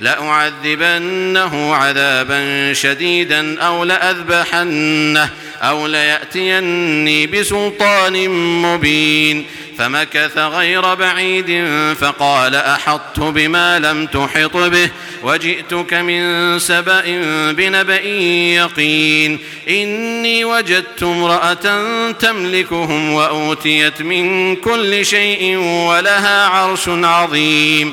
لأعذبنه عذابا شديدا أو لأذبحنه أو ليأتيني بسلطان مبين فمكث غير بعيد فقال أحطت بما لم تحط به وجئتك من سبأ بنبأ يقين إني وجدت امرأة تملكهم وأوتيت من كل شيء ولها عرش عظيم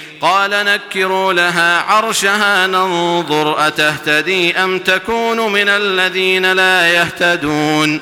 قال نكروا لها عرشها ننظر أتهتدي أم تكون من الذين لا يهتدون.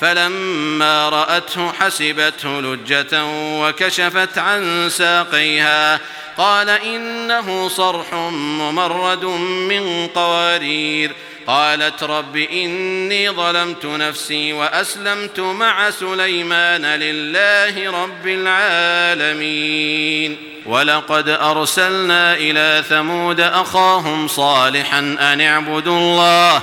فلما رأته حسبته لجة وكشفت عن ساقيها قال إنه صرح ممرد من قوارير. قالت رب إني ظلمت نفسي وأسلمت مع سليمان لله رب العالمين. ولقد أرسلنا إلى ثمود أخاهم صالحا أن اعبدوا الله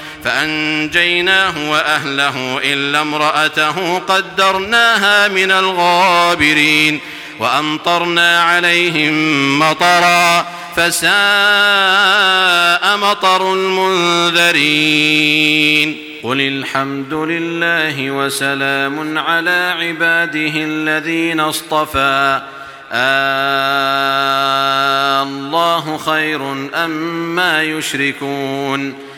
فأنجيناه وأهله إلا امرأته قدرناها من الغابرين وأمطرنا عليهم مطرا فساء مطر المنذرين قل الحمد لله وسلام على عباده الذين اصطفى. آه، الله خير أما ما يشركون.